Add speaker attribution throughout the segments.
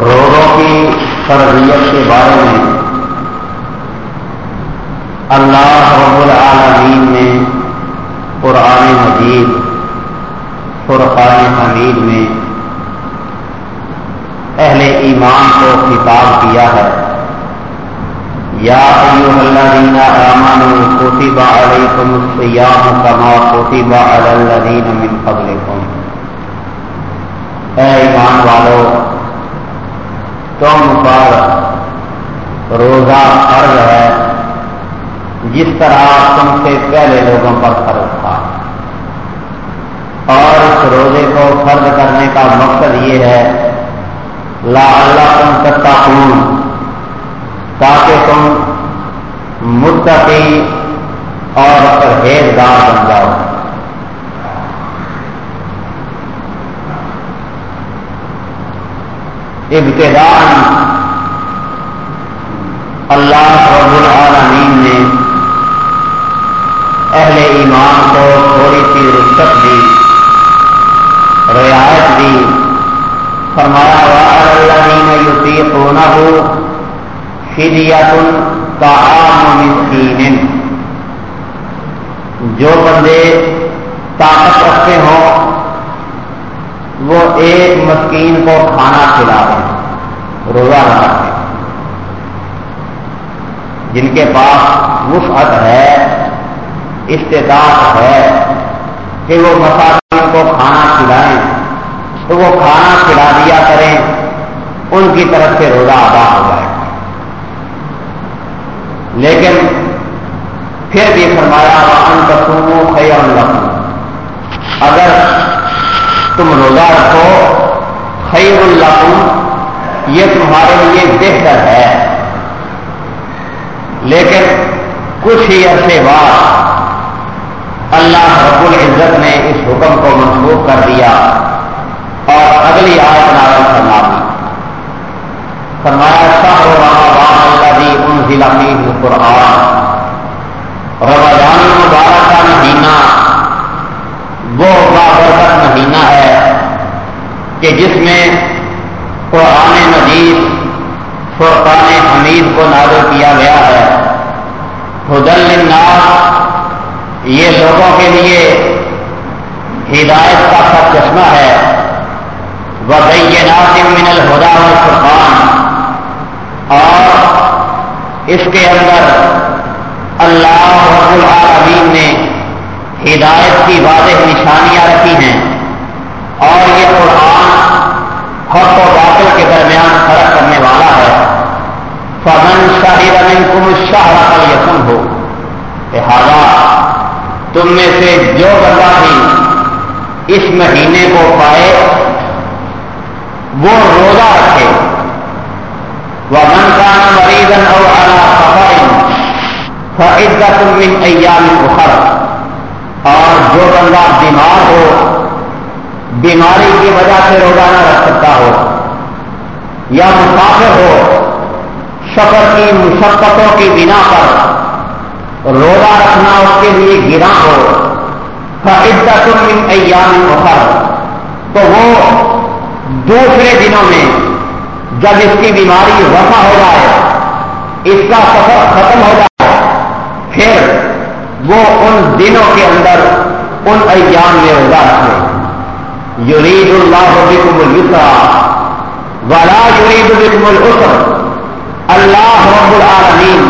Speaker 1: روزوں کی فرضیت کے بارے میں اللہ رب العالمین نے قرآن مجید، فرقان حمید میں اہل ایمان کو خطاب کیا ہے۔ یا ایوہ الذین آمنوا کتب علیکم الصیام کما کتب علی الذین من قبلکم۔ اے ایمان والو تم پر روزہ فرض ہے، جس طرح تم سے پہلے لوگوں پر فرض تھا۔ اور اس روزے کو فرض کرنے کا مقصد یہ ہے، لا اللہ تم ستا تاکہ تم متقی اور پرہیزگار بن جاؤ۔ ابتدان اللہ رب العالمین نے اہل ایمان کو تھوڑی سی رخصت دی، رعایت دی، فرمایا والذین یطیقونہ فدیت طعام مسکین جو بندے طاقت رکھتے ہوں ایک مسکین کو کھانا کھلا دیں۔ روزہ رکھا دیں جن کے پاس وسعت ہے، استطاعت ہے کہ وہ مساکین کو کھانا کھلائیں۔ تو وہ کھانا کھلا دیا کریں، ان کی طرف سے روزہ ادا ہو جائے۔ لیکن پھر بھی فرمایا ان کسوموں خیر لکھوں اگر تم روزہ رکھو، خیر اللہ یہ تمہارے لیے بہتر ہے۔ لیکن کچھ ہی عرصے بعد اللہ رب العزت نے اس حکم کو منسوخ کر دیا اور اگلی آیت نارل فرما دی۔ فرمایا شاہ رمضان ان ضلع قرآن رمضان مبارک کا مہینہ وہ بابرکت مہینہ ہے کہ جس میں قرآن مجید، فرقان حمید کو نازل کیا گیا ہے حدل الناس یہ لوگوں کے لیے ہدایت کا سب چشمہ ہے۔ وبینات من الہدا والفرقان۔ اور اس کے اندر اللہ رب العالمین نے ہدایت کی واضح نشانیاں رکھی ہیں۔ اور یہ قرآن حق و باطل کے درمیان فرق کرنے والا ہے۔ فمن شاہد امن کم شاہ رقل یسن ہو لہذا تم میں سے جو بندہ بھی اس مہینے کو پائے، وہ روزہ رکھے۔ وہ من کا مریضن اور اعلیٰ سفر فعدت من ایام اخر اور جو بندہ بیمار ہو بیماری کی وجہ سے روزہ نہ رکھ سکتا ہو یا مسافر ہو سفر کی، مشقتوں کی بنا پر روزہ رکھنا اس کے لیے گرا ہو من ایام اخر۔ تو وہ دوسرے دنوں میں جب اس کی بیماری وفا ہو جائے، اس کا سفر ختم ہو جائے، پھر وہ ان دنوں کے اندر، ان ایام میں روزہ رکھے۔ یورید اللہ بکم السرا ولا یورید بکم الاسر اللہ رب العالمین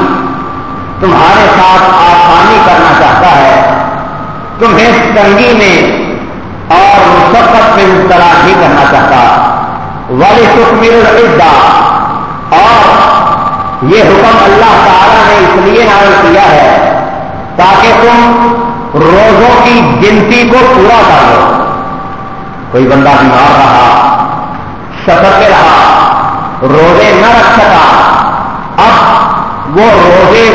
Speaker 1: تمہارے ساتھ آسانی کرنا چاہتا ہے. تمہیں تنگی میں اور مشقت میں مبتلا نہیں کرنا چاہتا. والی سکھ اور یہ حکم اللہ تعالی نے اس لیے نازل کیا ہے تاکہ تم روزوں کی گنتی کو پورا کر لو. کوئی بندہ بیمار رہا، سفر پہ رہا، روزے نہ رکھ سکا، اب وہ روزے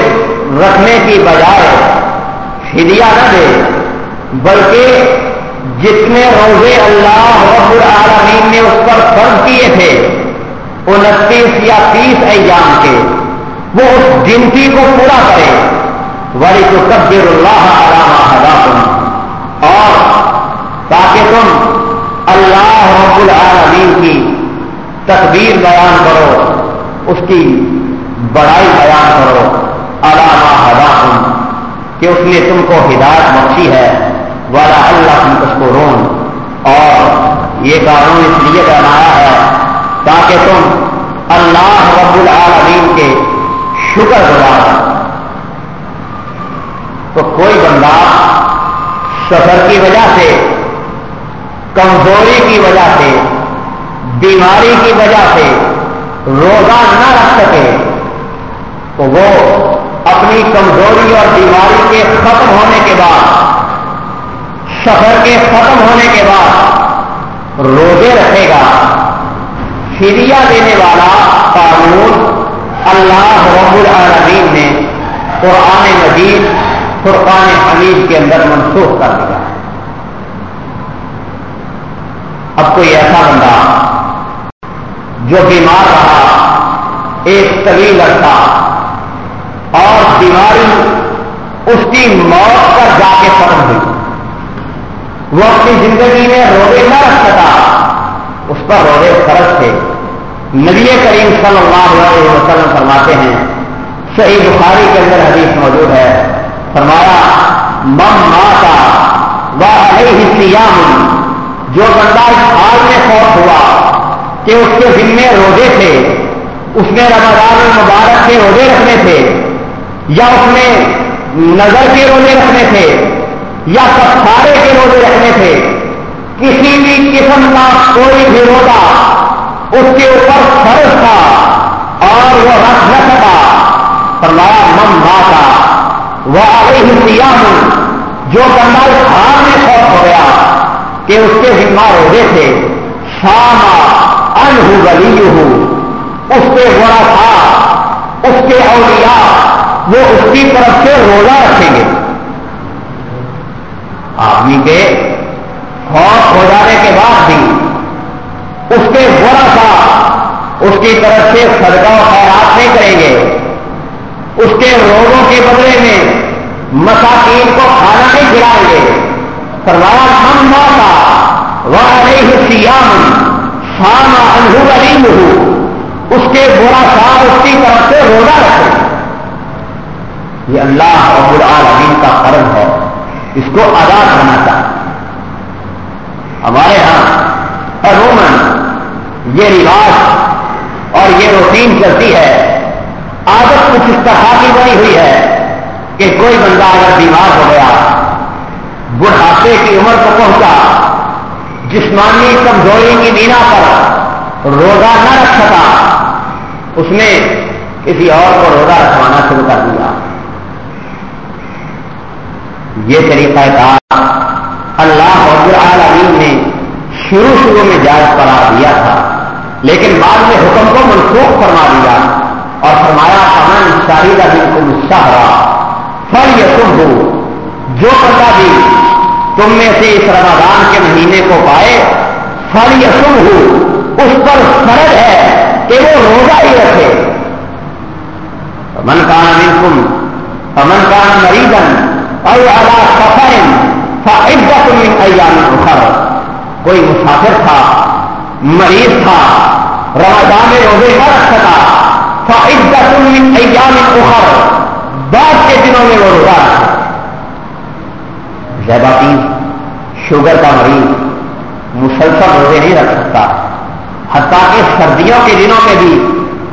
Speaker 1: رکھنے کی بجائے ہدیہ نہ دے، بلکہ جتنے روزے اللہ رب العالمین نے اس پر فرض کیے تھے، انتیس یا تیس ایام کے، وہ اس گنتی کو پورا کرے۔ ولی تو تبدیل اللہ علامہ تم اور تاکہ تم اللہ رب العالمین کی تقبیر بیان کرو، اس کی بڑائی بیان کرو۔ علامہ ہدا کہ اس نے تم کو ہدایت بخشی ہے۔ والا اللہ تم اس کو رون اور یہ قانون اس لیے بنایا ہے تاکہ تم اللہ رب العالمین کے شکر گزار تو کوئی بندہ سفر کی وجہ سے کمزوری کی وجہ سے، بیماری کی وجہ سے روزہ نہ رکھ سکے، تو وہ اپنی کمزوری اور بیماری کے ختم ہونے کے بعد سفر کے ختم ہونے کے بعد روزے رکھے گا۔ فدیہ دینے والا قانون اللہ رب العالمین نے قرآن مجید، فرقان حمید کے اندر منسوخ کر دیا۔ اب کوئی ایسا بندہ جو بیمار رہا، ایک طویل عرصہ اور بیماری اس کی موت پر جا کے ختم ہوئی۔ وہ اپنی زندگی میں روزے نہ رکھ سکا اس پر روزے فرض تھے۔ نبی کریم صلی اللہ علیہ وسلم فرماتے ہیں، صحیح بخاری کے اندر حدیث موجود ہے۔ فرمایا مم ماتا سیام جو بندہ اس حال میں فوت ہوا، کہ اس کے ذمے روزے تھے، اس نے رمضان المبارک کے روزے رکھنے تھے، یا اس نے نظر کے روزے رکھنے تھے، یا کفارے کے روزے رکھنے تھے، کسی بھی قسم کا کوئی بھی روزہ اس کے اوپر فرض تھا اور وہ رکھ نہ سکا فرمایا مم ماتا وہ سیاح جو بندہ اس حال میں خوف ہو گیا کہ اس کے ذمہ روزے تھے۔ شاما ان ولی اس کے بڑا تھا اس کے اولیاء، وہ اس کی طرف سے روزہ رکھیں گے۔ آدمی کے خوف ہو جانے کے بعد بھی اس کے بڑا تھا اس کی طرف سے صدقہ و خیرات نہیں کریں گے۔ اس کے روگوں کے بدلے میں مساکین کو کھانا نہیں کھلائیں گے۔ فرمایا، ہم موتا وہ سیام ساما انہو علیم ہو اس کے برا سال اس کی طرف سے روزہ رکھے۔ یہ اللہ رب العالمین کا فرض ہے، اس کو ادا کرنا چاہیے ہمارے ہاں عموماً یہ رواج اور یہ روٹین چلتی ہے۔ عادت کچھ اس طرح کی بنی ہوئی ہے کہ کوئی بندہ اگر بیمار ہو گیا بڑھاپے کی عمر کو پہنچا۔ جسمانی کمزوری کی بینا پر روزہ نہ رکھ سکا۔ اس نے کسی اور کو روزہ رکھوانا شروع کر دیا۔ یہ طریقہ کار اللہ العالمین نے شروع شروع میں جائز قرار دیا تھا، لیکن بعد میں حکم کو منسوخ فرما دیا اور فرمایا امن شاہدہ دن کو مشاہرا فل یا تم ہو جو بندہ بھی تم میں سے اس رمضان کے مہینے کو پائے فل یا تم ہو اس پر فرض ہے کہ وہ روزہ ہی رکھے۔ من کان من کم امن کان مریضن اور ادا سفر فعدت من ایام اخر۔ کوئی مسافر تھا، مریض تھا، رمضان میں روزے نہ رکھ سکا من ایام اخر۔ بعد کے دنوں میں وہ روزہ رکھے شوگر کا مریض، مسلسل روزے نہیں رکھ سکتا۔ حتیٰ کہ سردیوں کے دنوں میں بھی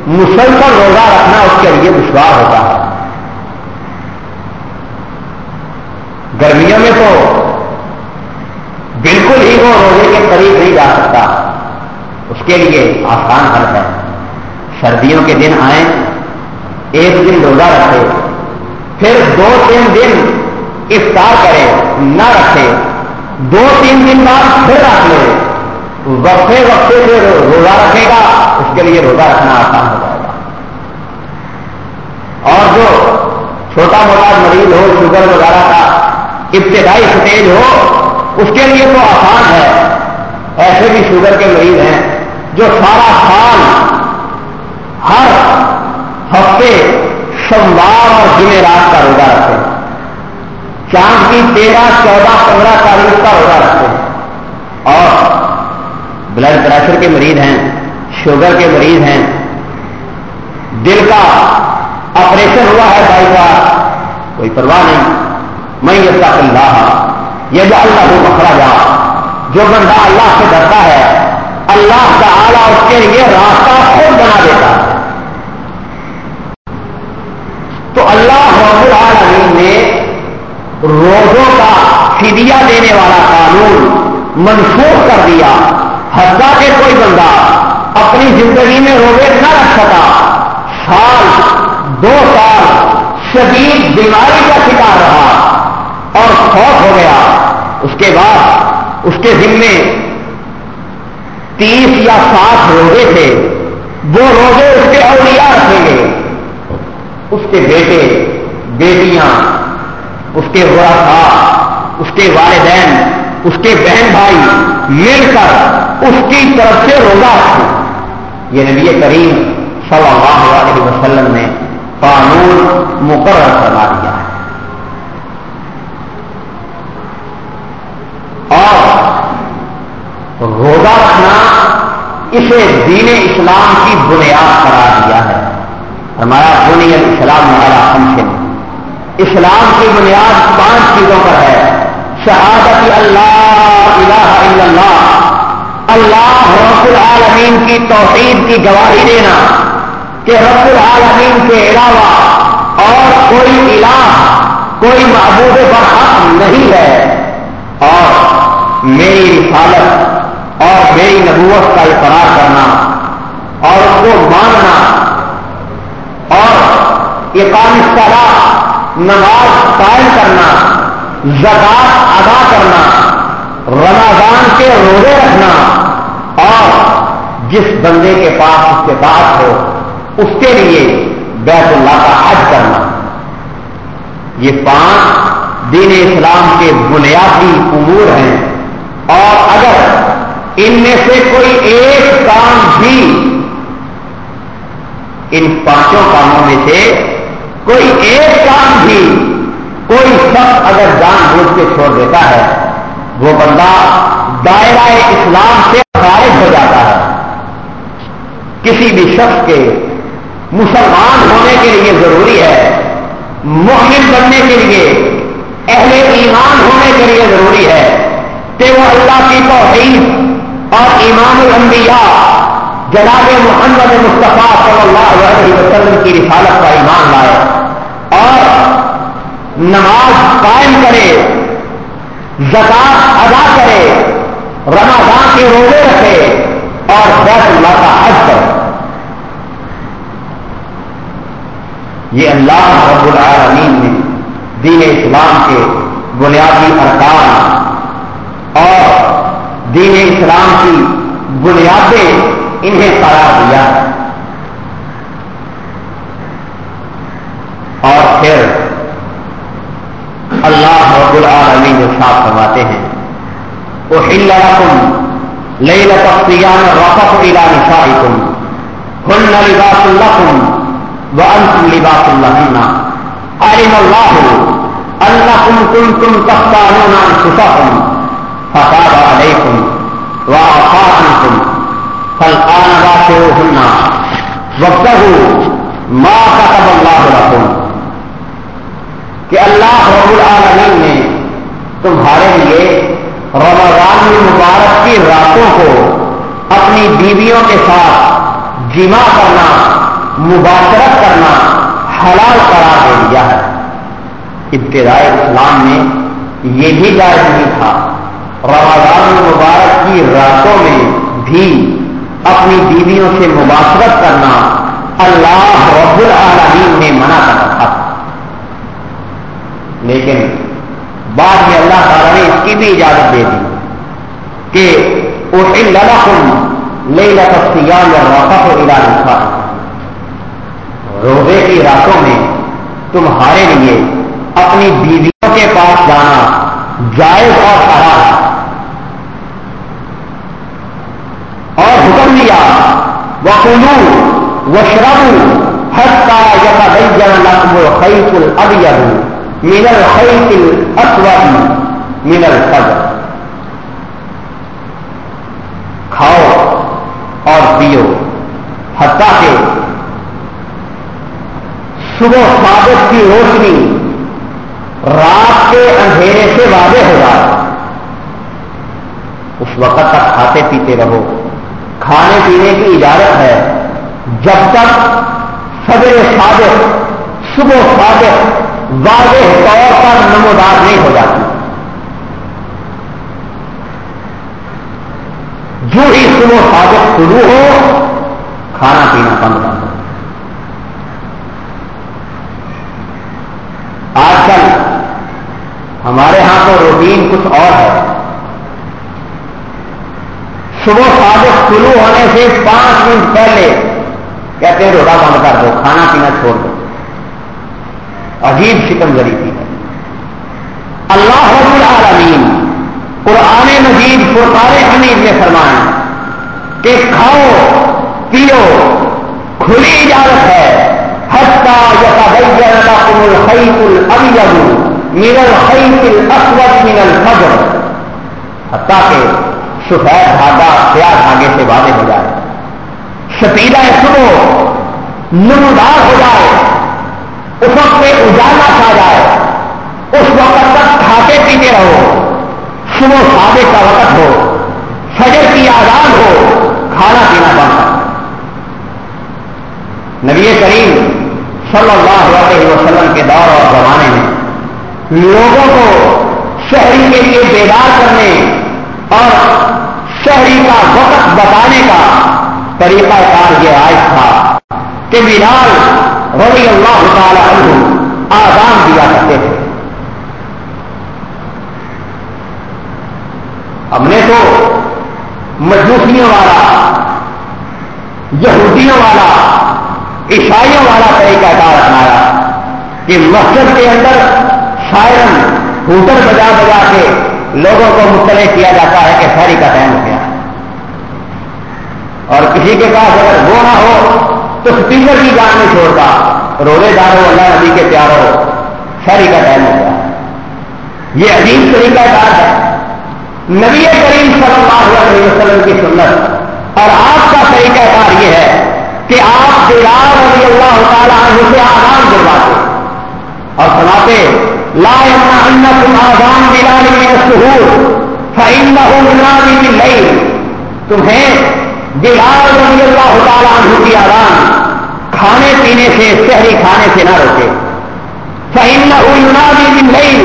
Speaker 1: مسلسل روزہ رکھنا اس کے لیے دشوار ہوتا ہے۔ گرمیوں میں تو بالکل ہی وہ روزے کے قریب نہیں جا سکتا۔ اس کے لیے آسان حل ہے۔ سردیوں کے دن آئیں، ایک دن روزہ رکھے، پھر دو تین دن افطار کرے نہ رکھے دو تین دن بعد پھر رکھ لے وقفے وقفے سے روزہ رکھے گا، اس کے لیے روزہ رکھنا آسان ہو جائے گا۔ اور جو چھوٹا موٹا مریض ہو، شوگر وغیرہ کا ابتدائی سٹیج ہو، اس کے لیے تو آسان ہے۔ ایسے بھی شوگر کے مریض ہیں جو سارا سال ہر ہفتے سوموار اور جمعرات کا روزہ رکھتے ہیں۔ چاند کی تیرہ، چودہ، پندرہ تاریخ کا روزہ رکھتے ہیں۔ اور بلڈ پریشر کے مریض ہیں شوگر کے مریض ہیں۔ دل کا آپریشن ہوا ہے بھائی کا کوئی پرواہ نہیں۔ میں یہ تک اللہ، یہ جو اللہ کو پکڑا جا، جو بندہ اللہ سے ڈرتا ہے، اللہ تعالی اس کے لیے راستہ خود بنا دیتا ہے۔ تو اللہ رب العالمین نے روزوں کا فدیہ دینے والا قانون منسوخ کر دیا۔ حتیٰ کہ کوئی بندہ اپنی زندگی میں روزے نہ رکھ سکا۔ سال، دو سال شدید بیماری کا شکار رہا اور خوف ہو گیا۔ اس کے بعد اس کے ذمے تیس یا ساٹھ روزے تھے۔ وہ روزے اس کے اولیاء رکھیں گے۔ اس کے بیٹے، بیٹیاں اس کے تھا اس کے والدین، اس کے بہن بھائی مل کر اس کی طرف سے روزہ رکھیں۔ یہ نبی کریم صلی اللہ علیہ وسلم نے قانون مقرر کروا دیا ہے۔ اور روزہ رکھنا اسے دین اسلام کی بنیاد قرار دیا ہے۔ ہمارا دنیا اسلام ہمارا ہم سے اسلام کی بنیاد پانچ چیزوں پر ہے۔ شہادت اللہ، الہ الا اللہ۔ اللہ رب العالمین کی توحید کی گواہی دینا کہ رب العالمین کے علاوہ اور کوئی الہ، کوئی معبود پر حق نہیں ہے۔ اور میری رسالت اور میری نبوت کا اقرار کرنا اور اس کو ماننا اور یہ کام نماز قائم کرنا زکات ادا کرنا، رمضان کے روزے رکھنا، اور جس بندے کے پاس اس کے ہو، اس کے لیے بیت اللہ کا حج کرنا۔ یہ پانچ دین اسلام کے بنیادی امور ہیں۔ اور اگر ان میں سے کوئی ایک کام بھی ان پانچوں کاموں میں سے کوئی ایک کام بھی کوئی شخص اگر جان بوجھ کے چھوڑ دیتا ہے، وہ بندہ دائرہ اسلام سے خارج ہو جاتا ہے۔ کسی بھی شخص کے مسلمان ہونے کے لیے ضروری ہے، مومن بننے کے لیے، اہل ایمان ہونے کے لیے ضروری ہے کہ وہ اللہ کی توحید اور ایمان الانبیاء، جناب محمد مصطفیٰ صلی اللہ علیہ وسلم کی رسالت کا ایمان لائے۔ اور نماز قائم کرے، زکات ادا کرے، رمضان کے روزے رکھے اور بیت اللہ کا حج کرے۔ یہ اللہ رب العالمین نے دین اسلام کے بنیادی ارکان اور دین اسلام کی بنیادیں انہیں قرار دیا۔ اور پھر اللہ رب العالمین جو صاف فرماتے ہیں۔ وہ ہل رقم لئی لطفیان رقف الا نسائکم ہن لباس لکم وأنتم لباس لهن علم الله أنكم كنتم تختارون أنفسكم فتاب عليكم وعفى عنكم فالآن باشروهن وابتغوا ما كتب الله لكم۔ کہ اللہ رب العالمین نے تمہارے لیے رمضان مبارک کی راتوں کو اپنی بیویوں کے ساتھ جمع کرنا، مباشرت کرنا حلال قرار دے دیا ہے۔ ابتدائی اسلام میں یہ بھی جائز نہیں تھا۔ رمضان مبارک کی راتوں میں بھی اپنی بیویوں سے مباشرت کرنا اللہ رب العالمین نے منع کرا تھا لیکن بعد میں اللہ تعالیٰ نے اس کی بھی اجازت دے دی کہ وہ لے لکھیا یا واقف و ارادہ روزے کی راتوں میں تمہارے لیے اپنی بیویوں کے پاس جانا جائز اور ہے۔ اور حکم دیا وہ کلو وہ شرم ہستا یا جن نقم خیف الب منل خیف الاسود منل سب کھاؤ اور پیو۔ حتیٰ کہ صبح صادق کی روشنی رات کے اندھیرے سے واضح ہو جائے۔ اس وقت تک کھاتے پیتے رہو۔ کھانے پینے کی اجازت ہے۔ جب تک سبر صادق صبح صادق واضح طور پر نمودار نہیں ہو جاتی۔ جو صبح صادق شروع ہو، کھانا پینا بند کر دو۔ آج کل ہمارے ہاں تو روٹین کچھ اور ہے۔ صبح صادق شروع ہونے سے پانچ منٹ پہلے کہتے ہیں روڈا بند کر دو، کھانا پینا چھوڑ دو۔ عجیب شکم گری تھی۔ اللہ رب العالمین قرآن مجید فرقان حمید نے فرمایا کہ کھاؤ پیو، کھلی اجازت ہے۔ ہستا یا الخیط الابیض من الخیط الاسود من الفجر۔ حتیٰ کہ سفید دھاگا سیاہ دھاگے سے واضح ہو جائے۔ شتیلا سنو، نمودار ہو جائے۔ اس وقت پہ اجالا چھا جائے۔ اس وقت تک کھاتے پیتے رہو۔ صبح سادے کا وقت ہو۔ فجر کی آزاد ہو۔ کھانا پینا بند نبی کریم صلی اللہ علیہ وسلم کے دور اور زمانے میں لوگوں کو شہری کے لیے بیدار کرنے اور شہری کا وقت بتانے کا طریقہ کار یہ آئے تھا کہ بلال رضی اللہ تعالی عنہ آزان دیا کرتے تھے۔ ہم نے تو مجوسیوں والا، یہودیوں والا، عیسائیوں والا طریقہ کار اپنایا کہ مسجد کے اندر سائرن ہوٹل بجا بجا کے لوگوں کو مطلع کیا جاتا ہے کہ شہری کا ٹائم ہو گیا۔ اور کسی کے پاس اگر وہ نہ ہو تو اسپیکر کی جان نہیں چھوڑتا، روزے دار ہو، اللہ نبی کے پیار ہو شہری کا ٹائم ہو گیا۔ یہ عجیب طریقہ کار ہے۔ نبی کریم صلی اللہ علیہ وسلم کی سنت. اور آپ کا طریقہ کار یہ ہے کہ آپ بلال رضی اللہ تعالیٰ عنہ سے آرام دلواتے اور سناتے، لا تم آزان بلال میں سہور فعین نہیں تمہیں بلال رضی اللہ تعالیٰ عنہ کی آرام کھانے پینے سے، شہری کھانے سے نہ روکے. فہم نہ نہیں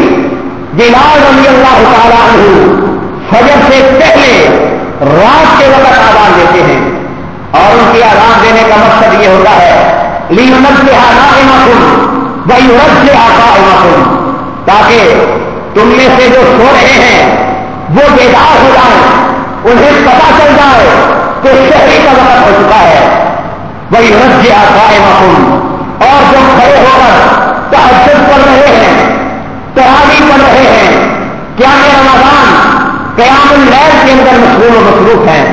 Speaker 1: بلال رضی اللہ تعالیٰ عنہ فجر سے پہلے رات کے وقت آرام دیتے ہیں۔ اور ان کی آرام دینے کا مقصد یہ ہوتا ہے لیمت سے آنا کن وہی رب سے آتا تاکہ تم میں سے جو سو رہے ہیں، وہ بیدار ہو جائیں، انہیں پتا چل جائے کہ شہری کا وقت ہو چکا ہے۔ وہی رج آئے محکوم اور جو کھڑے ہو کر تحجد پڑھ رہے ہیں تراوی پڑھ رہے ہیں کیا میرا رمضان قیام اللیل کے اندر مشغول و مصروف ہیں.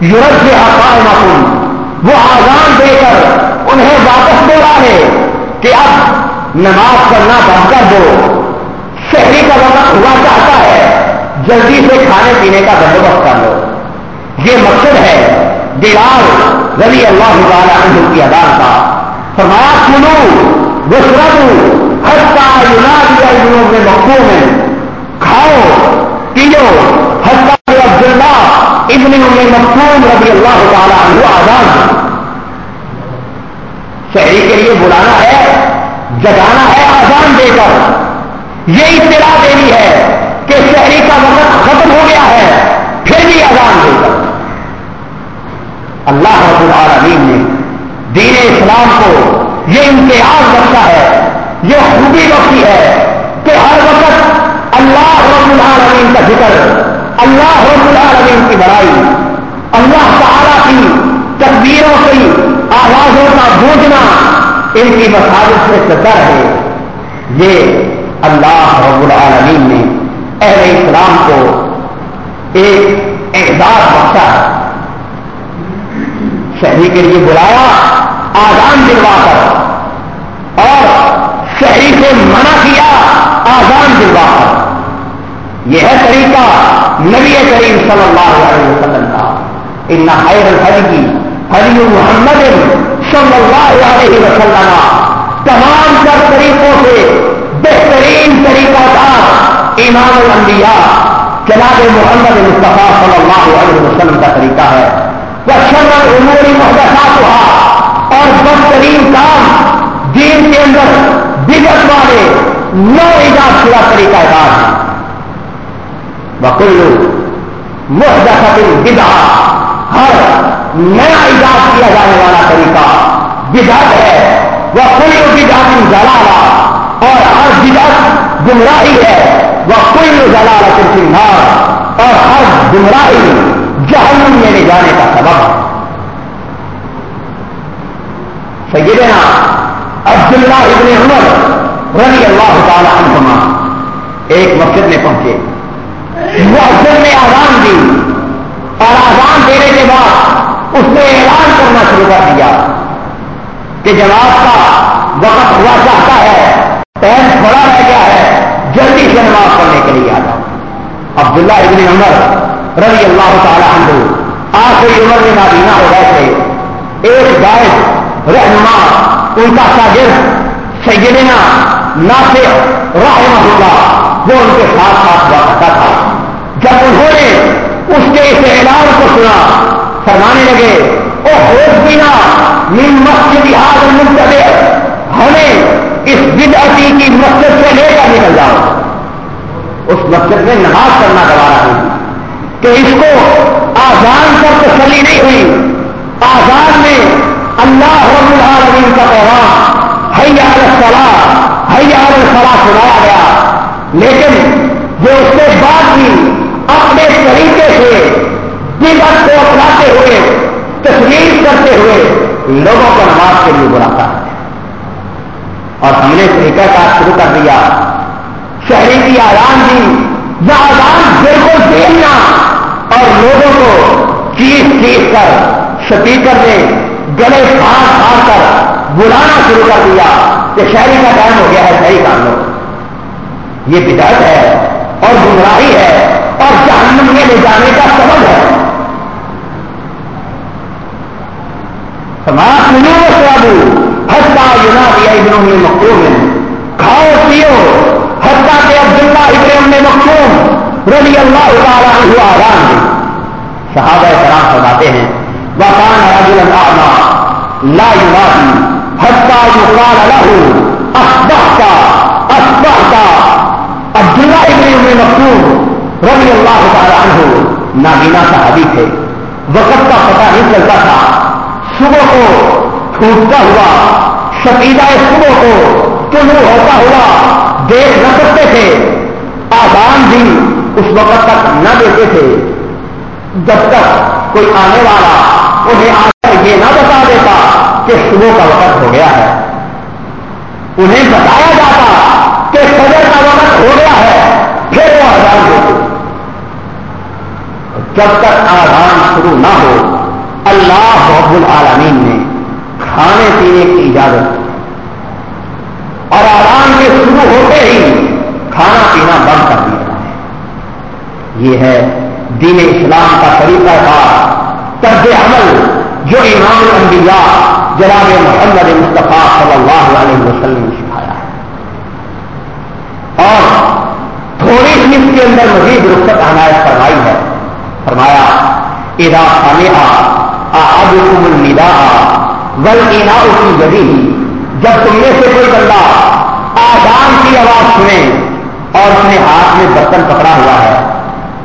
Speaker 1: یورج آسائے محکوم وہ آزان دے کر انہیں واپس دے رہا ہے کہ اب نماز کرنا بند کر دو. شہری کا وقت ہوا چاہتا ہے. جلدی سے کھانے پینے کا بندوبست کر لو. یہ مقصد ہے بلال رضی اللہ تعالیٰ عنہ کی ادا کا. فرمایا، سنو وسرت ہستا یوناد میں مقبول میں کھاؤ پیو ہستا عبد اللہ ابن میں مقبول رضی اللہ تعالیٰ عنہ آزاد شہری کے لیے بلانا ہے، جگانا ہے، آزان دے کر۔ یہ اطلاع دینی ہے کہ شہری کا وقت ختم ہو گیا ہے، پھر بھی آزان دے کر۔ اللہ رب العالمین نے دین اسلام کو یہ امتیاز بخشا ہے، یہ خوبی بخشی ہے کہ ہر وقت اللہ رب العالمین کا ذکر، اللہ رب العالمین کی بڑائی، اللہ تعالی کی تقدیروں کی آوازوں کا گونجنا ان کی مساجد سے سطر ہے۔ یہ اللہ رب العالمین نے اہل اسلام کو ایک اعزاز بخشا ہے۔ شہری کے لیے بلایا آزان دلوا کر، اور شہری سے منع کیا آزان دلوا کر۔ یہ ہے طریقہ نبی کریم صلی اللہ علیہ وسلم کا۔ ان خیر الحج کی حلی محمد صلی اللہ علیہ وسلم۔ تمام تر طریقوں سے بہترین طریقہ تھا۔ امام الانبیاء جناب محمد مصطفیٰ صلی اللہ علیہ وسلم کا طریقہ ہے۔ وہ شمر عموری محدثات ہوا اور بدترین کام دین کے اندر بگڑ والے نو ایجاد شدہ طریقہ کار۔ ہے بکلو محدثت بدا ہر نیا ایجاد کیا جانے والا طریقہ بدعت ہے۔ وہ کل بدعت جلالا اور ہر بدعت گمراہی ہے۔ وہ کوئی کل جلال سنگار اور ہر گمراہی جہنم میں لے جانے کا سبب ہے۔ سیدنا عبداللہ ابن عمر رضی اللہ تعالی عنہما ایک مسجد میں پہنچے۔ وہ افضل نے آزان دی اور آزان دینے کے بعد اس نے اعلان کرنا شروع کر دیا کہ جناب کا وقت ہوا چاہتا ہے، ٹائم بڑا رہ گیا ہے، جلدی سے نماز پڑھنے کے لیے آ جاؤ عبداللہ ابن عمر رضی اللہ تعالیٰ عنہ آخری عمر میں نابینا ہو گئے تھے۔ ایک گائے رہنما، ان کا شاگرد سیدنا ناصر رحمہ اللہ، وہ ان کے ساتھ ساتھ ہوا کرتا تھا۔ جب انہوں نے اس کے اس اعلان کو سنا، فرمانے لگے او ہوش بینا، من مسجد حاضر منتظر، ہمیں اس بدعتی کی مسجد سے لے کر نکل جاؤ۔ اس مسجد میں نماز کرنا گوارا ہوئی کہ اس کو آزان پر تسلی نہیں ہوئی۔ آزان میں اللہ رب العالمین کا پیغام، حیا الصلاح حیا الصلاح سنایا گیا۔ لیکن جو اس کے بعد بھی اپنے طریقے سے جیون کو اپناتے ہوئے تصویر کرتے ہوئے لوگوں کو نماز کے لیے بلاتا ہے۔ اور ہم نے طریقہ کار شروع کر دیا۔ شہری کی آرام دی یا آرام بالکل دینا اور لوگوں کو چیز چیز کر سپیکر میں گلے پھاڑ پھاڑ کر بلانا شروع کر دیا کہ شہری کا ٹائم ہو گیا ہے صحیح کام لو یہ بدعت ہے اور گمراہی ہے۔ اور جہنم میں لے جانے کا سبب ہے۔ سماج میں سوابو ہستا یونا دیا ابنوں میں مقروم ہے کھاؤ پیو ہستا کے عبداللہ ابن میں مقروم رضی اللہ تعالیٰ ہوا آرام صحابہ کرام فرماتے ہیں وکان رجل الاعمى لا ينادي، حتى يقال له اصبحت اصبحت عبداللہ ابن ام رضی اللہ تعالیٰ عنہ نابینا صحابی تھے وقت کا پتہ نہیں چلتا تھا، صبح کو ٹوٹتا ہوا شکیدہ صبح کو طلوع ہوتا ہوا دیکھ نہ سکتے تھے۔ آزان بھی اس وقت تک نہ دیتے تھے۔ جب تک کوئی آنے والا انہیں آ کر یہ نہ بتا دیتا کہ صبح کا وقت ہو گیا ہے۔ انہیں بتایا جاتا کہ فجر کا وقت ہو گیا ہے، پھر وہ آزان دیتے۔ جب تک آرام شروع نہ ہو، اللہ رب العالمین نے کھانے پینے کی اجازت اور آرام کے شروع ہوتے ہی کھانا پینا بند کر دیا ہے۔ یہ ہے دین اسلام کا طریقہ تھا طرز عمل جو امام الانبیاء جناب محمد مصطفیٰ صلی اللہ علیہ وسلم نے سکھایا ہے۔ اور تھوڑی سی اس کے اندر مزید رخصت عنایت فرمائی ہے۔ فرمایا ادا سمیا اب کم ندا ول اینا کی جب تم میں سے کوئی بندہ آزان کی آواز سنے اور اس نے ہاتھ میں برتن پکڑا ہوا ہے،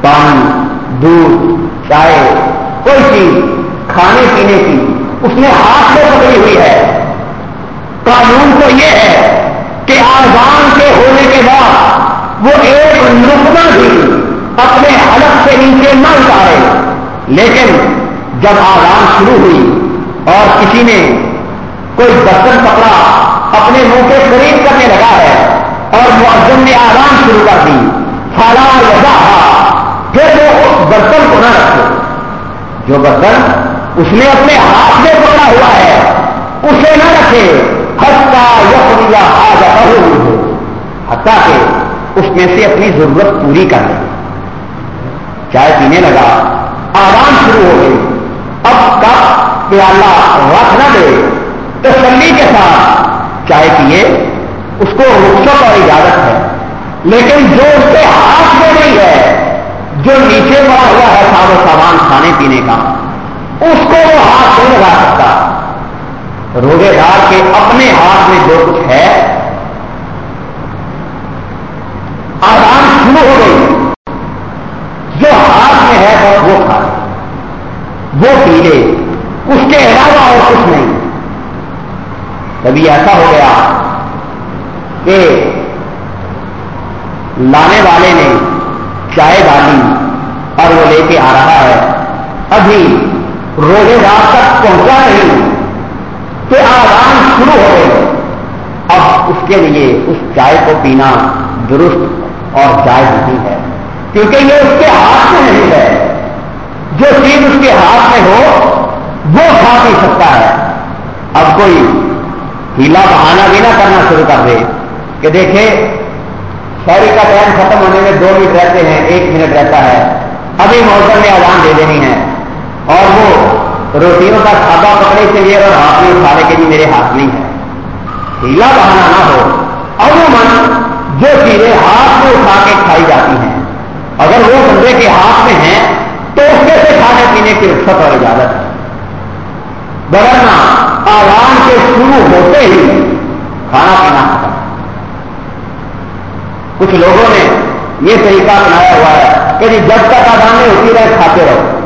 Speaker 1: پانی، دودھ، چائے، کوئی چیز کھانے پینے کی اس نے ہاتھ میں پکڑی ہوئی ہے۔ قانون تو یہ ہے کہ آزان کے ہونے کے بعد وہ ایک نقطہ بھی اپنے حلق سے نیچے نہ اتارے۔ لیکن جب آرام شروع ہوئی اور کسی نے کوئی برتن پکڑا، اپنے منہ کے قریب کرنے لگا ہے اور معذم نے آرام شروع کر دی۔ فالا لگا پھر وہ اس برتن کو نہ رکھے۔ جو برتن اس نے اپنے ہاتھ میں پکڑا ہوا ہے، اسے نہ رکھے۔ ہستا یا آ جاتا ہو حتیٰ کہ اس میں سے اپنی ضرورت پوری کر لے۔ چائے پینے لگا۔ آرام شروع ہو گئی۔ اب کپ پیالہ رکھ نہ دے۔ تسلی کے ساتھ چائے پیے اس کو رخصت اور اجازت ہے۔ لیکن جو اس کے ہاتھ میں نہیں ہے، جو نیچے پڑا ہوا ہے ساب و سامان کھانے پینے کا، اس کو وہ ہاتھ نہیں لگا سکتا۔ روزے دار کے اپنے ہاتھ میں جو کچھ ہے، آرام شروع ہو گئی۔ میں ہے وہ کھائے وہ پی لے، اس کے علاوہ اور کچھ نہیں۔ کبھی ایسا ہو گیا کہ لانے والے نے چائے ڈالی اور وہ لے کے آ رہا ہے۔ ابھی روزے رات تک پہنچا نہیں کہ آرام شروع ہو گئے۔ اب اس کے لیے اس چائے کو پینا درست اور جائز نہیں ہے۔ کیونکہ یہ اس کے ہاتھ میں نہیں ہے۔ جو چیز اس کے ہاتھ میں ہو، وہ کھا پی سکتا ہے۔ اب کوئی ہیلا بہانا بھی نہ کرنا شروع کر دے کہ دیکھے، شہری کا ٹائم ختم ہونے میں دو منٹ رہتے ہیں، ایک منٹ رہتا ہے۔ ابھی موسم میں اذان دے دینی ہے۔ اور وہ روٹیوں کا کھاتا پکڑے کے لیے اور ہاتھ میں اٹھانے کے لیے میرے ہاتھ نہیں ہے۔ ہیلا بہانا نہ ہو عموماً جو چیزیں ہاتھ میں اٹھا کے کھائی جاتی ہیں۔ اگر وہ بندے کے ہاتھ میں ہیں تو اس کے سے کھانے پینے کی رخصت اور اجازت ہے۔ بدلنا آرام کے شروع ہوتے ہی کھانا پینا ختم۔ کچھ لوگوں نے یہ طریقہ اپنایا ہوا ہے کہ جی جب تک آدانی ہوتی رہے کھاتے رہو۔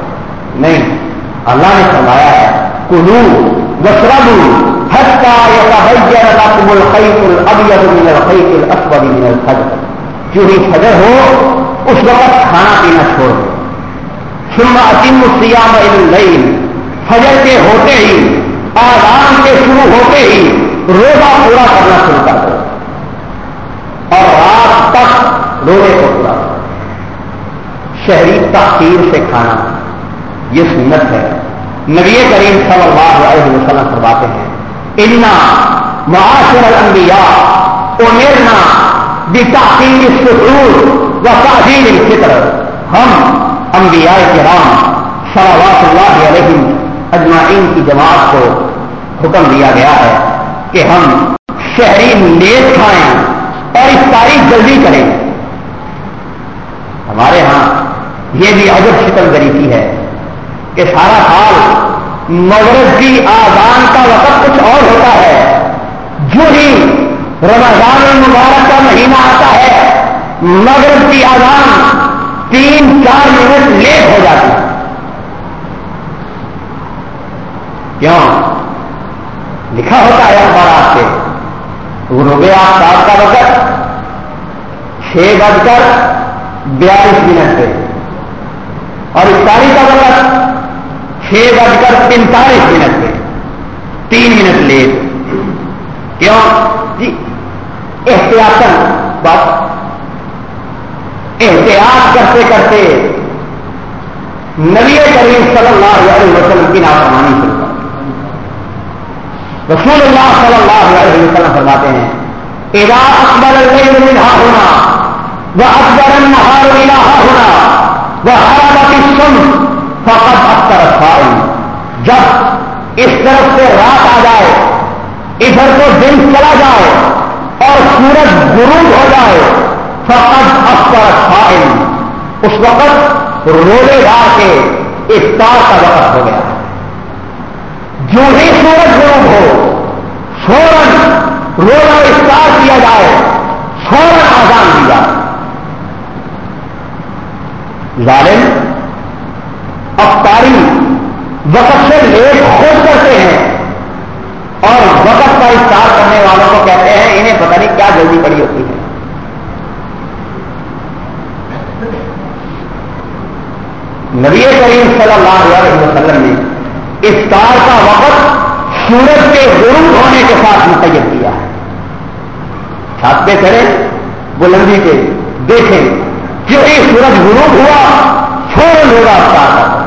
Speaker 1: نہیں، اللہ نے فرمایا ہے، کلو وسربو حج کا یا کمل خیل اب یل خیل اسبد من الفجر۔ جو ہی فجر ہو اس وقت کھانا پینا چھوڑ دو۔ سما اتم سیام العین فجر کے ہوتے ہی آرام کے شروع ہوتے ہی روزہ پورا کرنا شروع کر دو۔ اور رات تک رونے کو پورا شہری تاخیر سے کھانا۔ یہ سنت ہے۔ نبی کریم صلی اللہ علیہ وسلم فرماتے ہیں اتنا معاشر الانبیاء امیرنا بتاخیر السحور و تاخیر الفطر. ہم انبیاء کرام صلوات اللہ علیہ اجمعین کی جماعت کو حکم دیا گیا ہے کہ ہم شہری نیت کھائیں اور اس تاریخ جلدی کریں۔ ہمارے ہاں یہ بھی عجب شکل غریبی ہے کہ سارا سال مغرب کی آزان کا وقت کچھ اور ہوتا ہے۔ جو ہی رمضان المبارک کا مہینہ آتا ہے مغرب کی آزان تین چار منٹ لیٹ ہو جاتی ہے۔ کیوں؟ لکھا ہوتا ہے اخبارات سے روبے آفتاب کا وقت چھ بج کر بیالیس منٹ پہ اور افطاری کا وقت چھ بج کر پینتالیس منٹ پہ تین منٹ لیٹ۔ کیوں؟ جی احتیاط بات احتیاط کرتے کرتے نبی کریم صلی اللہ علیہ وسلم کی نافرمانی شروع کر رسول اللہ صلی اللہ علیہ وسلم فرماتے ہیں ادا اکبر منہا ہونا وہ اکبر النہار الہا ہونا وہ حرامت سن فقط اکثر فائن جب اس طرف سے رات آ جائے، ادھر کو دن چلا جائے اور سورج غروب ہو جائے فقط اکثر فائن اس وقت رولے دار کے افطار کا وقت ہو گیا۔ جو ہی سورج غروب ہو، فوراً روزہ افطار کیا جائے، فوراً آزان دیا ظالم، افطاری وقت سے لیٹ خود کرتے ہیں اور وقت کا افطار کرنے والوں کو کہتے ہیں، انہیں پتہ نہیں کیا جلدی پڑی ہوتی ہے۔ نبی کریم صلی اللہ علیہ وسلم نے افطار کا وقت سورج کے غروب ہونے کے ساتھ متعین کیا ہے۔ چھات پہ کریں بلندی پہ دیکھیں، جو ہی سورج غروب ہوا، فوراً ہوگا افطار کا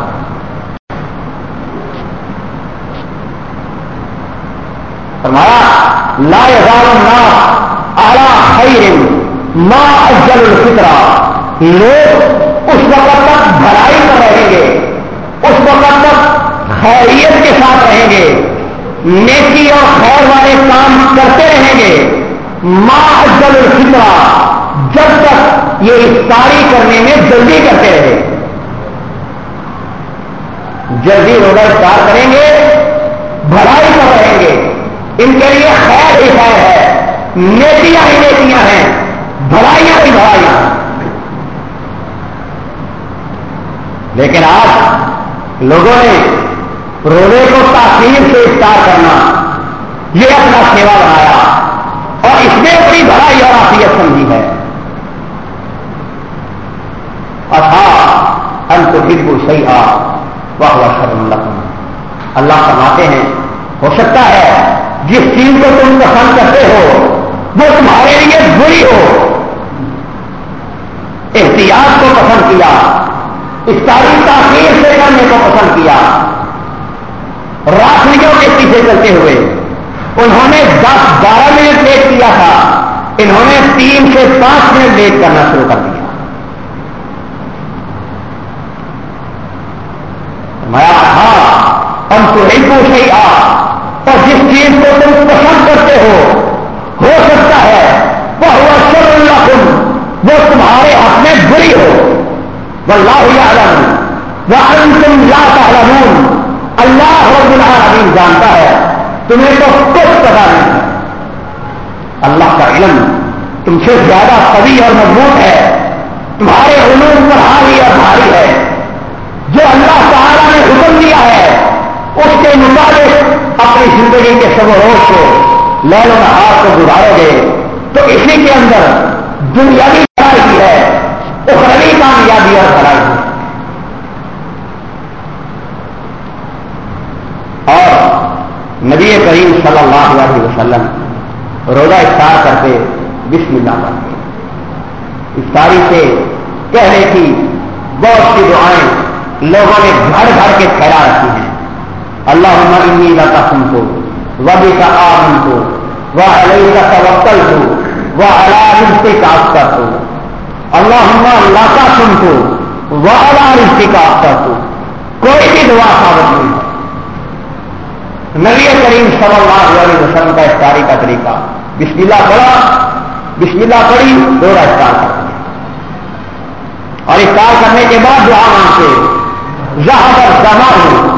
Speaker 1: فرمایا، لا یزال الناس اعلی خیر ما اجل الفطرہ۔ لوگ اس وقت تک بھلائی کر رہیں گے۔ اس وقت تک خیریت کے ساتھ رہیں گے۔ نیکی اور خیر والے کام کرتے رہیں گے۔ ماں افضل الفطرہ، جب تک یہ افطاری کرنے میں جلدی کرتے رہے جلدی روزہ افطار کریں گے، بھلائی کر رہیں گے۔ ان کے لیے خیر ہی خیر ہے۔ نیکیاں ہی نیکیاں ہیں، بھلائیاں ہی بھلائیاں۔ لیکن آج لوگوں نے روزے کو تاخیر سے افطار کرنا، یہ اپنا سیوا بنایا اور اس میں بڑی بڑائی اور آفیت سمجھی ہے۔ ان تو بالکل صحیح آ واہ واہ شرم اللہ فرماتے ہیں، ہو سکتا ہے جس چیز کو تم پسند کرتے ہو، وہ تمہارے لیے بری ہو۔ احتیاط کو پسند کیا۔ اس تاریخ تاخیر سے کرنے کو پسند کیا۔ راشنیوں کے پیچھے چلتے ہوئے انہوں نے دس بارہ منٹ لیٹ کیا تھا۔ انہوں نے تین سے پانچ منٹ لیٹ کرنا شروع کر دیا۔ میں ہاں ہم تو نہیں پوچھ رہی آ اور جس چیز کو تم پسند کرتے ہو ہو سکتا ہے، وہ ہوا اللہ وہ تمہارے حق میں بری ہو۔ وہ لاہ عالم وہ انتم لا تعلمون۔ اللہ رب العالمین جانتا ہے، تمہیں تو کچھ پتا نہیں۔ اللہ کا علم تم سے زیادہ قوی اور مضبوط ہے۔ تمہارے علوم پر حالی اور بھاری ہے۔ جو اللہ تعالیٰ نے حکم دیا ہے، اس کے مطابق اپنی زندگی کے سب روز کو لہروں میں ہاتھ کو گزارو گے۔ تو اسی کے اندر دنیاوی اخروی کامیابی اور بڑھائی اور نبی کریم صلی اللہ علیہ وسلم روزہ افطار کرتے بسم اللہ پڑھتے افطاری سے کہنے کی بہت سی دعائیں لوگوں نے گھر گھر کے پھیلا رکھی ہیں۔ اللہ انی کا سن کو وبی کا آمن کو وہ علیہ کا توکل ہو وہ اللہ سے کاف کر اللہ اللہ کا سن کو وہ اللہ رشتے کا کر ہو کوئی بھی دعا ثابت نہیں۔ ہے نبی کریم صلی اللہ علیہ وسلم کا افطاری کا طریقہ۔ بسم اللہ پڑا بسم اللہ پڑی دو افطار کر اور افطار کرنے کے بعد دعا مانگتے۔ ذهب الزمان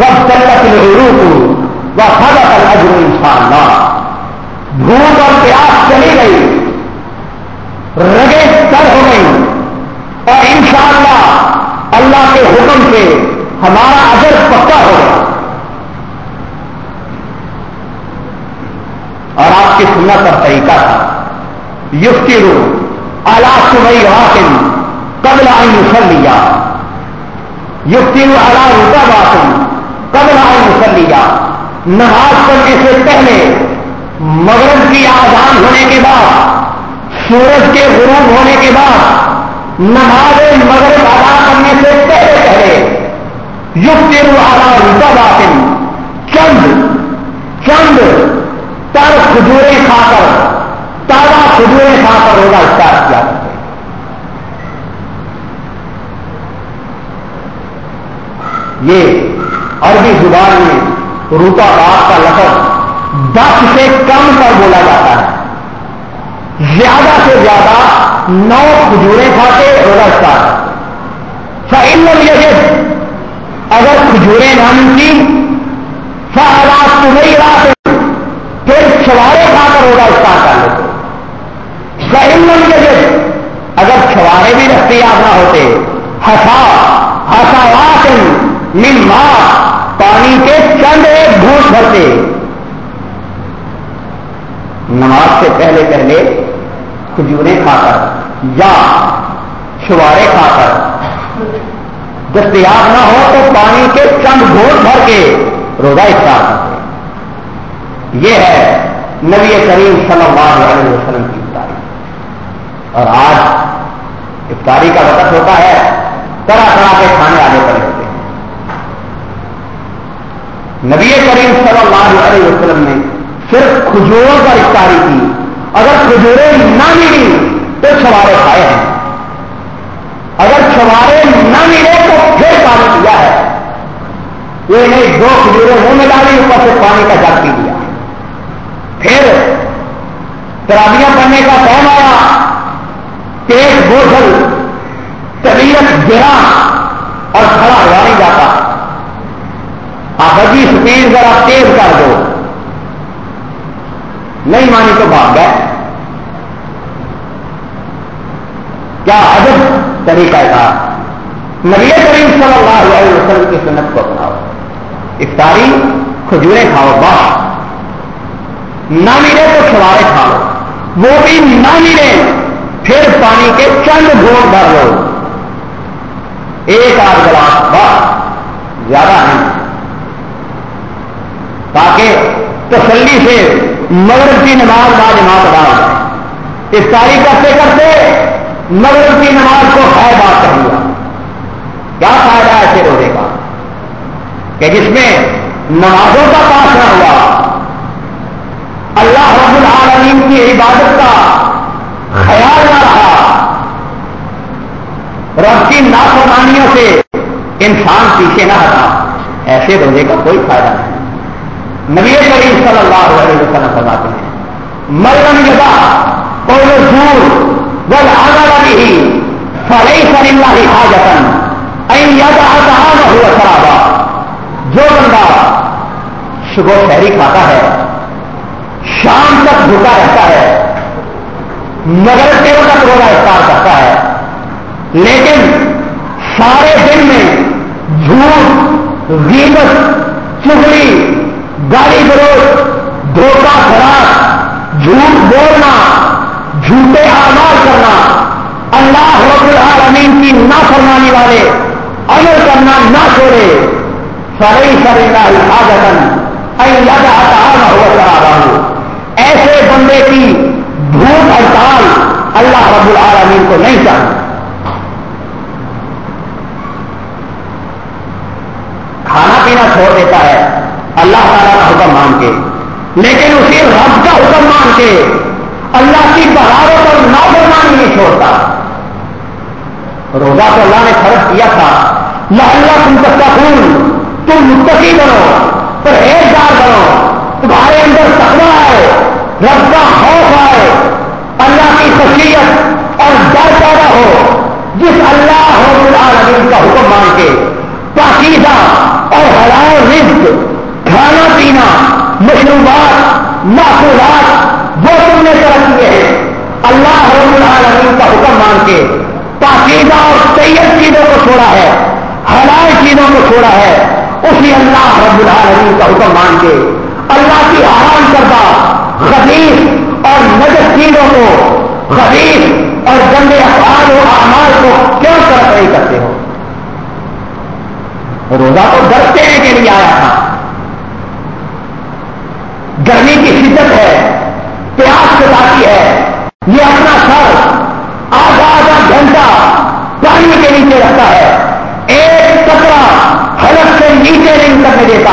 Speaker 1: وابتلت العروق وخلق الاجر ان شاء اللہ۔ بھوک اور پیاس چلی گئی۔ رگے تر ہو گئی۔ اور انشاءاللہ اللہ کے حکم سے ہمارا اجر پکا ہو گیا۔ اور آپ کی سنت کا طریقہ تھا۔ یفتی رو اعلیٰ سمئی واقع قبل آئی مسل لیا یقین والا روپا باسن قبل آئے مسلیا نماز پڑھنے سے پہلے مغرب کی آزان ہونے کے بعد سورج کے غروب ہونے کے بعد نماز مغرب ادا کرنے سے پہلے پہلے یقین والا روپا باسن چند چند تر کھجوریں کھا کر، تازہ کھجوریں کھا کر روزہ اسٹارٹ کیا کرتے یہ عربی زبان میں روپا باپ کا لفظ دس سے کم پر بولا جاتا ہے۔ زیادہ سے زیادہ نو کھجورے کھاتے روزہ اسٹارٹ فعل یہ اگر کھجورے نہ ملتی فعلات تمہیں رات پھر چھوارے کھا کر روزہ اسٹارٹ کر لیتے۔ فعل یہ اگر چھوارے بھی دستیاب نہ ہوتے ہسا ہسا ماں پانی کے چند ایک گھوٹ بھرتے۔ نماز سے پہلے پہلے کھجورے کھا کر، یا چھوارے کھا کر۔ دستیاب نہ ہو تو پانی کے چند گھوٹ بھر کے روزہ افطار کرتے یہ ہے نبی کریم صلی اللہ علیہ وسلم کی افطاری۔ اور آج افطاری کا وقت ہوتا ہے، طرح طرح کے کھانے آنے پڑے ہوتے ہیں۔ نبی کریم صلی اللہ علیہ وسلم نے صرف کھجوروں پر افطاری کی۔ اگر کھجوریں نہ ملی تو چھوارے کھائے ہیں۔ اگر چھوارے نہ ملے تو پھر پانی کیا ہے۔ یہ نہیں، دو کھجورے منہ میں ڈالی، اوپر سے پانی کا جگ پی لیا۔ پھر ترابیاں پڑھنے کا ٹائم آیا۔ پیٹ بوجھل، طبیعت گرا اور کھڑا ہوا نہیں جاتا۔ آپ اجی اسپیڈ ذرا تیز کر دو۔ نہیں مانی تو بھاگ گئے۔ کیا عجب طریقہ تھا نبی کریم صلی اللہ علیہ وسلم کی سنت کو اپناؤ۔ افطاری کھجورے کھاؤ باہر نہ ملے تو چھوارے کھاؤ۔ وہ بھی نہ ملے پھر پانی کے چند گھوٹ بھر لو۔ ایک آدھ گلاس، بس۔ زیادہ نہیں۔ تاکہ تسلی سے مغرب کی نماز با جماعت ادا ہو جائے۔ افطاری کرتے کرتے مغرب کی نماز کو ہے بات کر لیا۔ کیا فائدہ ایسے روزے کا؟ کہ جس میں نمازوں کا پاس نہ ہوا، اللہ رب العالمین کی عبادت کا خیال نہ رہا، رب کی نافرمانیوں سے انسان پیچھے نہ ہٹا، ایسے روزے کا کوئی فائدہ نہیں۔ نبی کریم صلی اللہ علیہ وسلم فرماتے ہیں مرم جگہ کوئی دور بل آگا والی ہی فلئی سر اللہ حاجتن ہوا خرابا جو بندہ صبح شہری کھاتا ہے، شام تک بھوکا رہتا ہے مگر کے وقت روزہ افطار کرتا ہے، لیکن سارے دن میں جھوٹ، غیبت، چگلی گاڑی گروج، دھوکہ خراب جھوٹ بولنا، جھوٹے آمار کرنا، اللہ رب العالمین کی نہ فرمانے والے، عمل کرنا نہ چھوڑے۔ سرئی سر ہو ایسے بندے کی بھوک ہڑتال اللہ رب العالمین کو نہیں چاہتا کھانا پینا چھوڑ دیتا ہے۔ اللہ تعالیٰ کا حکم مان کے، لیکن اسی رب کا حکم مان کے اللہ کی بہاروں پر نافرمانی نہیں چھوڑتا۔ روزہ تو اللہ نے فرض کیا تھا۔ اللہ تم تک خون تم متقی بنو، پرہیزگار بنو، تمہارے اندر تقوا آئے، رب کا خوف آئے، اللہ کی خصیت اور ڈر پیدا ہو، جس اللہ رب العالمین کا حکم مان کے، پاکیزہ اور حلال رزق کھانا پینا، مشروبات محفوظات وہ تم نے طرف کیے ہیں۔ اللہ رب العالمین کا حکم مان کے پاکیزہ اور طیب چیزوں کو چھوڑا ہے، حلال چیزوں کو چھوڑا ہے۔ اسی اللہ رب العالمین کا حکم مان کے اللہ کی آرام کردہ خدیش اور نجر چیزوں کو خدیش اور گندے افعال و اعمال کو کیوں طرف نہیں کرتے ہو؟ روزہ تو ڈرتے ہیں کے لیے آیا تھا۔ گرمی کی شدت ہے، پیاس ستاتی ہے۔ یہ اپنا سر آدھا آدھا گھنٹہ پانی کے نیچے رکھتا ہے۔ ایک کپڑا حلق سے نیچے نہیں کرنے دیتا۔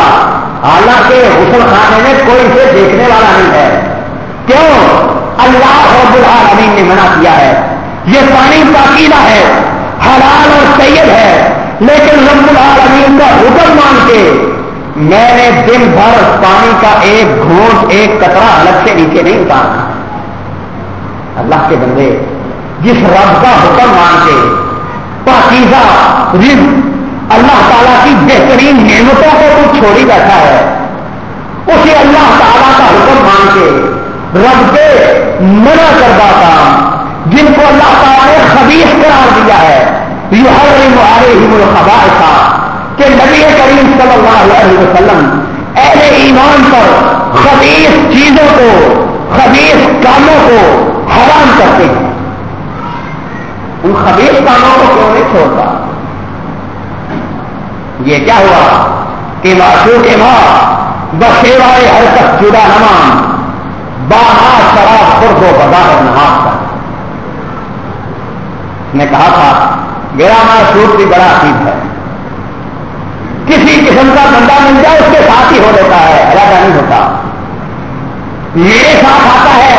Speaker 1: حالانکہ غسل خانے میں کوئی اسے دیکھنے والا نہیں ہے۔ کیوں؟ اللہ رب العالمین نے منع کیا ہے۔ یہ پانی پاکیلا ہے، حلال اور سید ہے، لیکن رب العالمین کا حکم مان کے میں نے دن بھر پانی کا ایک گھونٹ، ایک کترا الگ سے نیچے نہیں اتارنا اللہ کے بندے، جس رب کا حکم مان کے، پاکیزہ رزق، اللہ تعالیٰ کی بہترین نعمتوں کو تو چھوڑی بیٹھا ہے۔ اسے اللہ تعالیٰ کا حکم مان کے رب کے منع کردہ کام، جن کو اللہ تعالیٰ نے خبیص قرار دیا ہے۔ یہ ہر مہارے ہی خبر تھا کہ نبی کریم صلی اللہ علیہ وسلم اہل ایمان پر خبیص چیزوں کو خبیص کاموں کو حرام کرتے ہیں۔ ان خبیص کاموں کو کیوں نہیں چھوڑتا؟ یہ کیا ہوا کہ ماسو کے ماں بسیوائے ہر تک جدا نمان باہا شراب خرد و بازار نماز کا۔ نے کہا تھا، میرا معصوب بھی بڑا عقیب ہے۔ کسی قسم کا بندہ مل جائے، اس کے ساتھ ہی ہو لیتا ہے علیحدہ نہیں ہوتا۔ میرے ساتھ آتا ہے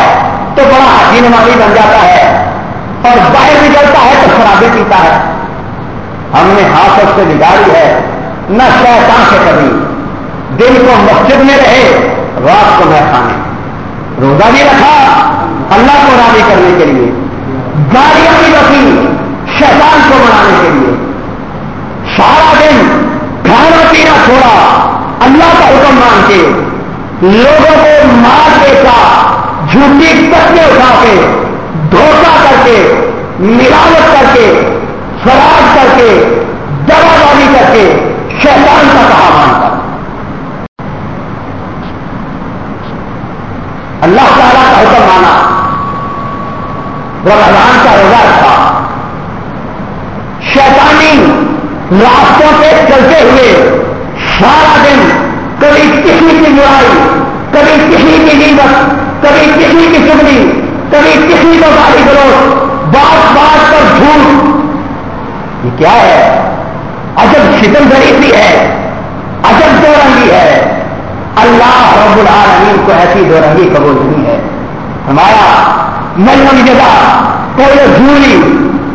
Speaker 1: تو بڑا حاجی نمازی بن جاتا ہے، اور باہر نکلتا ہے تو شرابی پیتا ہے۔ ہم نے ہاتھ سے بگاڑی ہے، نہ شیطان سے کبھی۔ دن کو مسجد میں رہے، رات کو میں کھانے۔ روزہ بھی رکھا، اللہ کو راضی کرنے کے لیے۔ گاڑیاں بھی رکھی، شیطان کو بنانے کے لیے۔ سارا دن چھوڑا۔ اللہ کا حکم مان کے لوگوں کو مار دیتا، جھوٹی کچے اٹھا کے دھوکہ کر کے ملاوٹ کر کے فراڈ کر کے دوا بازی کر کے شیطان کا کہا مانتا۔ اللہ تعالیٰ کا حکم مانا۔ رمضان کا روزہ رکھا۔ شیطانی راستوں پہ چلتے ہوئے سارا دن کبھی کسی کی برائی، کبھی کسی کی نیمت کبھی کسی کی چگنی کبھی کسی کو گاڑی کرو بات بات پر جھوٹ۔ یہ کیا ہے؟ اجب شکل سی ہے اجب دو رنگی ہے۔ اللہ رب العالمین کو ایسی دو رنگی قبول نہیں ہے۔ ہمارا ملم جگہ کوئی جھولی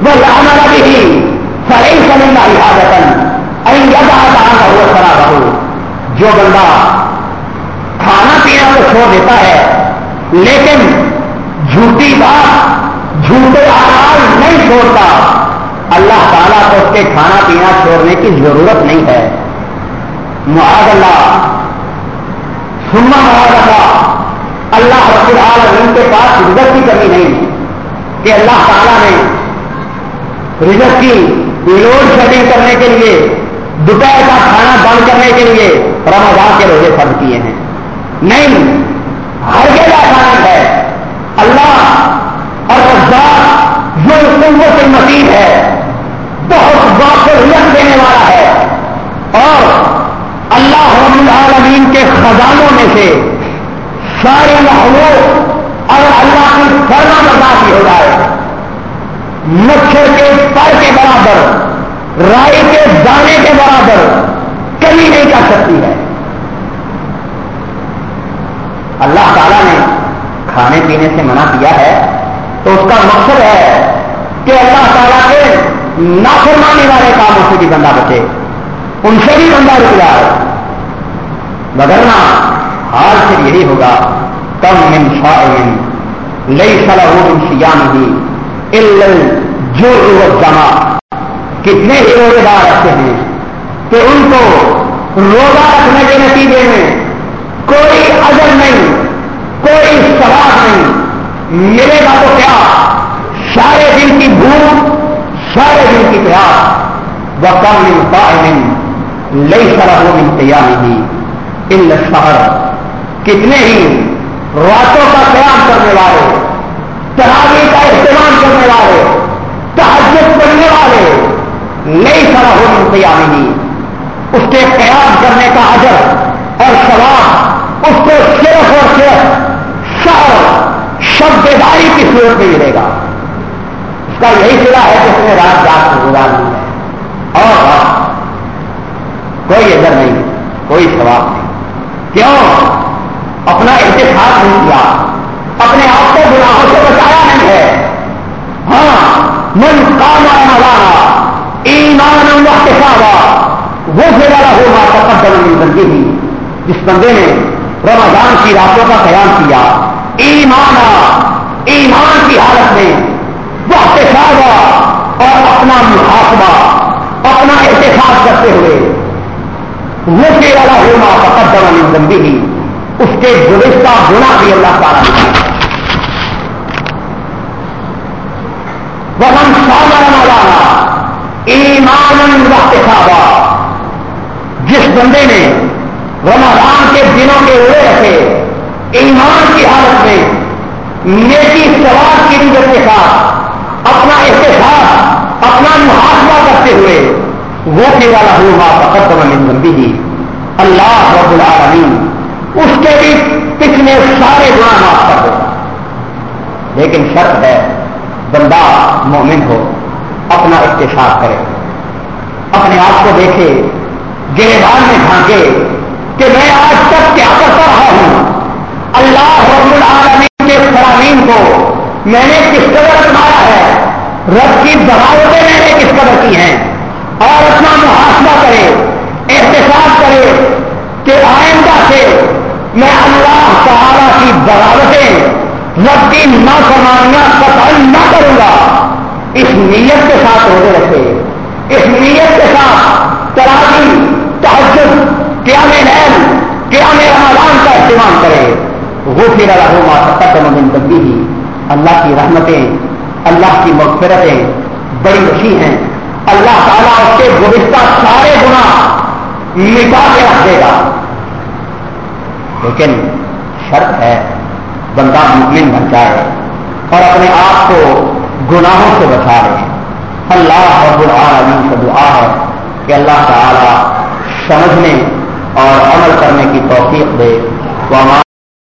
Speaker 1: وہ لانا بھی سر سمجھنا حفاظت کا وہ سرا بہو، جو بندہ کھانا پینا تو چھوڑ دیتا ہے، لیکن جھوٹی بات، جھوٹے آواز نہیں چھوڑتا۔ اللہ تعالیٰ کو اس کے کھانا پینا چھوڑنے کی ضرورت نہیں ہے۔ معاذ اللہ۔ سننا رہا اللہ۔ اللہ رب العالمین کے پاس رزت کی کمی نہیں، کہ اللہ تعالیٰ نے رزت کی لوڈ شیڈنگ کرنے کے لیے دوپہر کا کھانا بند کرنے کے لیے رمضان کے روزے فرض کیے ہیں۔ نہیں، ہر جگہ آسان ہے۔ اللہ اور رزاق جو قوت سے مسیح ہے، بہت بہت دینے والا ہے۔ اور اللہ رب العالمین کے خزانوں میں سے سارے محبوب اگر اللہ کی فرما برداشت ہو جائے۔ مچھر کے پر کے برابر رائی کے دانے کے برابر کمی نہیں کر سکتی ہے۔ اللہ تعالیٰ نے کھانے پینے سے منع کیا ہے تو اس کا مقصد ہے کہ اللہ تعالیٰ کے نافرمانی والے کاموں سے بھی بندہ بچے۔ ان سے بھی بندہ رک جائے۔ بدلنا حال پھر یہی ہوگا، کم من شاعر لئی سلا ہو سیام ہی جو جمع کتنے ہی روزے دار رکھتے ہیں کہ ان کو روزہ رکھنے کے نتیجے میں کوئی اجر نہیں، کوئی سواب نہیں۔ ملے گا تو کیا سارے دن کی بھوک، سارے دن کی پیاس وہ کم لئی سلا ہو تیار نہیں ان شہر کتنے ہی راتوں کا قیام کرنے والے تراوی کا استعمال کرنے والے تحجت کرنے والے نئی طرح ہو تیار یعنی نہیں۔ اس کے قیام کرنے کا اجر اور سواب اس کو صرف اور صرف شہر شب داری کی صورت میں ملے گا۔ اس کا یہی سلا ہے جس نے رات رات کو گزارنی ہے۔ اور کوئی اجر نہیں، کوئی سواب نہیں۔ کیوں؟ اپنا احتساب نہیں کیا۔ اپنے آپ کو گناہوں سے بچایا نہیں ہے۔ ہاں من کام مولانا ایمان احتسابا وہ پھر ہوگا تقدم بندی ہی جس بندے نے رمضان کی راتوں کا قیام کیا۔ ایمان ایمان کی حالت میں وہ احتساب اور اپنا محاسبہ، اپنا احتساب کرتے ہوئے وہ والا ہونا مقدمہ من بندی ہی اس کے گزشتہ گنا بھی اللہ تعالیٰ نے وہ ہم ایمان وقت جس بندے نے رمضان کے دنوں کے روئے رکھے، ایمان کی حالت میں نیکی سوال کی نیت کے ساتھ اپنا احتساب، اپنا محاسبہ کرتے ہوئے وہ کے والا ہوا فقط من بندی اللہ رب العالمین اس کے بھی پچھلے سارے گنا معاف کر دے۔ لیکن شرط ہے، بندہ مومن ہو۔ اپنا احتساب کرے۔ اپنے آپ کو دیکھے گربان میں ڈھانکے کہ میں آج تک کیا کرتا رہا ہوں۔ اللہ رب العالمین کے فرامین کو میں نے کس قدر اپنایا ہے؟ رب کی بغاوتیں میں نے کس قدر کی ہیں؟ اور اپنا محاسبہ کرے احساس کرے کہ آئندہ سے میں اللہ تعالی کی بغاوتیں، رب کی نافرمانیاں قتل نہ کروں گا۔ اس نیت کے ساتھ روزے رکھے۔ اس نیت کے ساتھ تراجی تحجد کیا میں نین کیا میں رمضان کا استعمال کرے۔ وہ پھر اللہ من تبدی ہی اللہ کی رحمتیں، اللہ کی مغفرتیں بڑی وسیع ہیں۔ اللہ تعالیٰ اس کے گزشتہ سارے گنا مٹا کے رکھ دے گا۔ لیکن شرط ہے بندہ مکمل بن جائے اور اپنے آپ کو گناہوں سے بچا لے اللہ رب العالمین سے دعا ہے کہ اللہ تعالی سمجھنے اور عمل کرنے کی توفیق دے۔ وما